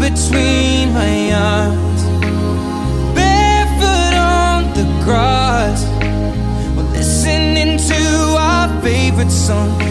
between my arms. Barefoot on the grass, listening to our favorite song.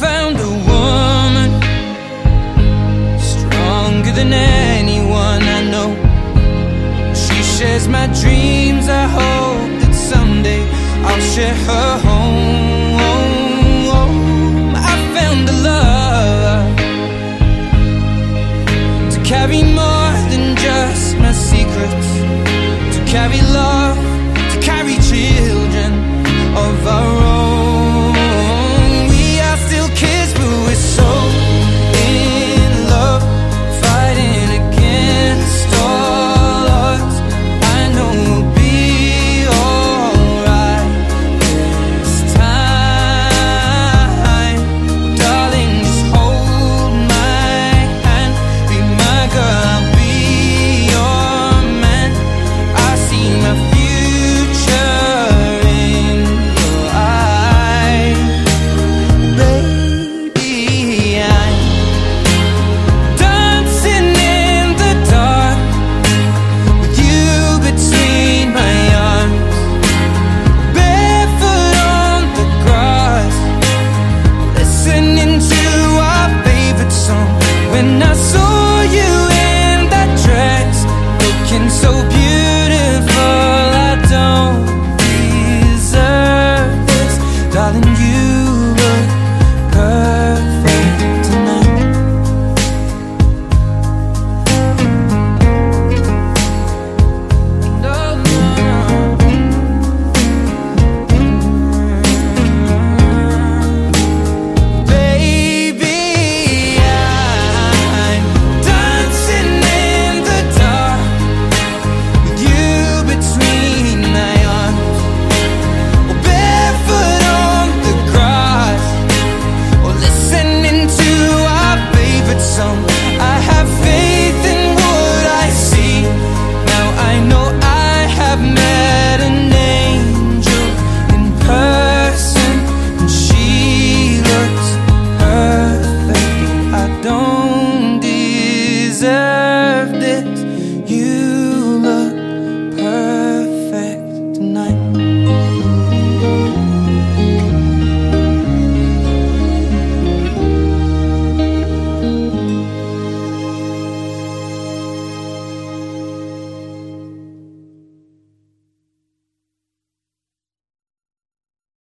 Found a woman stronger than anyone I know. She shares my dreams. I hope that someday I'll share her home. I found a love to carry more than just my secrets, to carry love,